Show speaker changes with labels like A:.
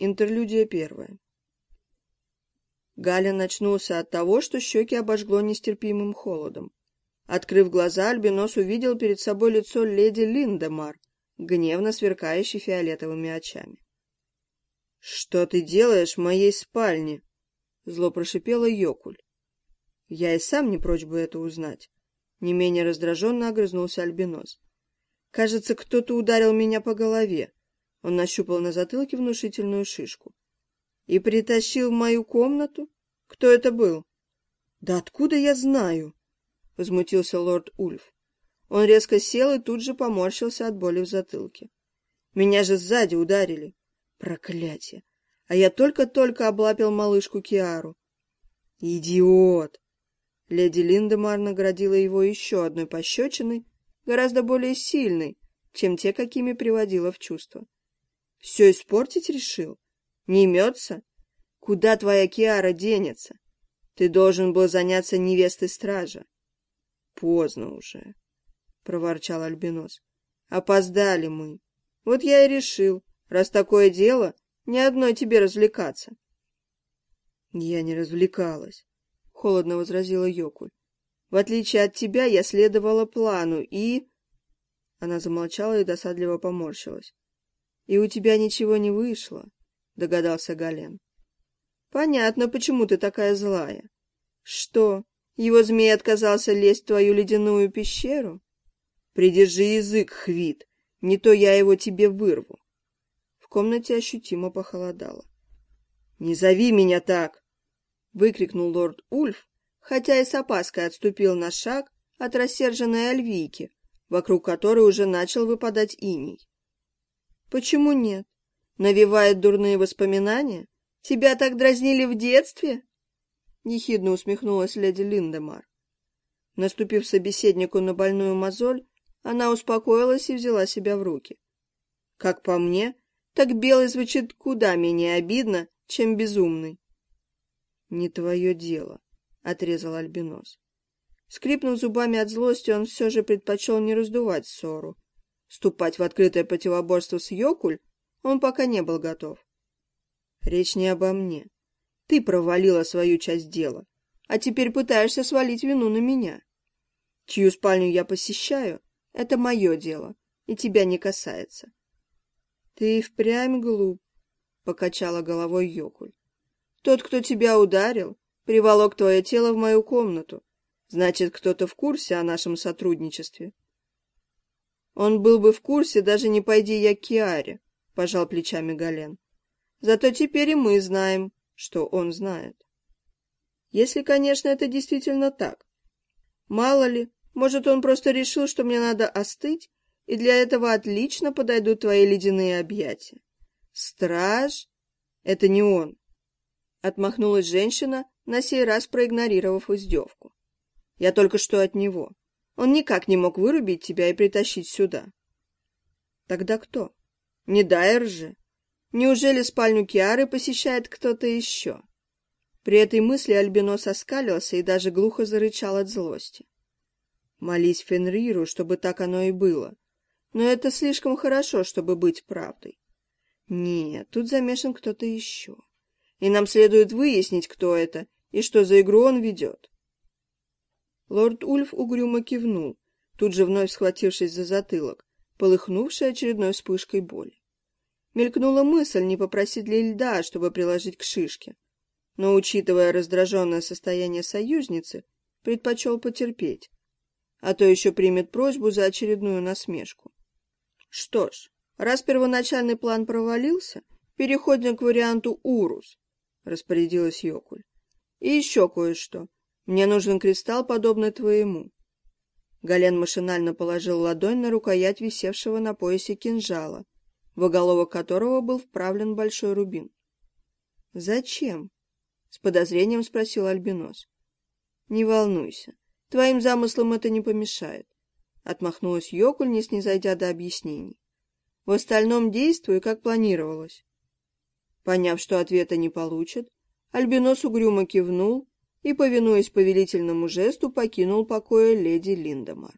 A: Интерлюдия первая. Галя начнулся от того, что щеки обожгло нестерпимым холодом. Открыв глаза, Альбинос увидел перед собой лицо леди Линдемар, гневно сверкающей фиолетовыми очами. — Что ты делаешь в моей спальне? — зло прошипела Йокуль. — Я и сам не прочь бы это узнать. Не менее раздраженно огрызнулся Альбинос. — Кажется, кто-то ударил меня по голове. Он нащупал на затылке внушительную шишку. «И притащил в мою комнату? Кто это был?» «Да откуда я знаю?» — возмутился лорд Ульф. Он резко сел и тут же поморщился от боли в затылке. «Меня же сзади ударили! Проклятие! А я только-только облапил малышку Киару!» «Идиот!» Леди Линдемар наградила его еще одной пощечиной, гораздо более сильной, чем те, какими приводила в чувство. Все испортить решил? Не имется? Куда твоя Киара денется? Ты должен был заняться невестой стража. Поздно уже, — проворчал Альбинос. Опоздали мы. Вот я и решил, раз такое дело, ни одной тебе развлекаться. Я не развлекалась, — холодно возразила Йокуль. В отличие от тебя, я следовала плану и... Она замолчала и досадливо поморщилась. «И у тебя ничего не вышло», — догадался Гален. «Понятно, почему ты такая злая. Что, его змей отказался лезть в твою ледяную пещеру? Придержи язык, Хвит, не то я его тебе вырву». В комнате ощутимо похолодало. «Не зови меня так!» — выкрикнул лорд Ульф, хотя и с опаской отступил на шаг от рассерженной Альвийки, вокруг которой уже начал выпадать иней. Почему нет? Навевает дурные воспоминания? Тебя так дразнили в детстве? Нехидно усмехнулась леди Линдемар. Наступив собеседнику на больную мозоль, она успокоилась и взяла себя в руки. Как по мне, так белый звучит куда менее обидно, чем безумный. — Не твое дело, — отрезал Альбинос. Скрипнув зубами от злости, он все же предпочел не раздувать ссору, Вступать в открытое противоборство с Йокуль он пока не был готов. Речь не обо мне. Ты провалила свою часть дела, а теперь пытаешься свалить вину на меня. Чью спальню я посещаю, это мое дело, и тебя не касается. Ты впрямь глуп, — покачала головой Йокуль. Тот, кто тебя ударил, приволок твое тело в мою комнату. Значит, кто-то в курсе о нашем сотрудничестве. Он был бы в курсе, даже не пойди я к Киаре, — пожал плечами Гален. Зато теперь и мы знаем, что он знает. Если, конечно, это действительно так. Мало ли, может, он просто решил, что мне надо остыть, и для этого отлично подойдут твои ледяные объятия. Страж — это не он. Отмахнулась женщина, на сей раз проигнорировав издевку. Я только что от него. Он никак не мог вырубить тебя и притащить сюда. Тогда кто? Не Дайер же. Неужели спальню Киары посещает кто-то еще? При этой мысли Альбинос оскалился и даже глухо зарычал от злости. Молись Фенриру, чтобы так оно и было. Но это слишком хорошо, чтобы быть правдой. Нет, тут замешан кто-то еще. И нам следует выяснить, кто это и что за игру он ведет. Лорд Ульф угрюмо кивнул, тут же вновь схватившись за затылок, полыхнувший очередной вспышкой боли. Мелькнула мысль, не попросить ли льда, чтобы приложить к шишке. Но, учитывая раздраженное состояние союзницы, предпочел потерпеть, а то еще примет просьбу за очередную насмешку. Что ж, раз первоначальный план провалился, переходим к варианту «Урус», — распорядилась Йокуль. И еще кое-что. Мне нужен кристалл, подобный твоему. Гален машинально положил ладонь на рукоять висевшего на поясе кинжала, в оголовок которого был вправлен большой рубин. «Зачем?» — с подозрением спросил Альбинос. «Не волнуйся, твоим замыслам это не помешает», — отмахнулась Йокуль, не снизойдя до объяснений. «В остальном действуй, как планировалось». Поняв, что ответа не получит, Альбинос угрюмо кивнул и, повинуясь повелительному жесту, покинул покоя леди Линдемар.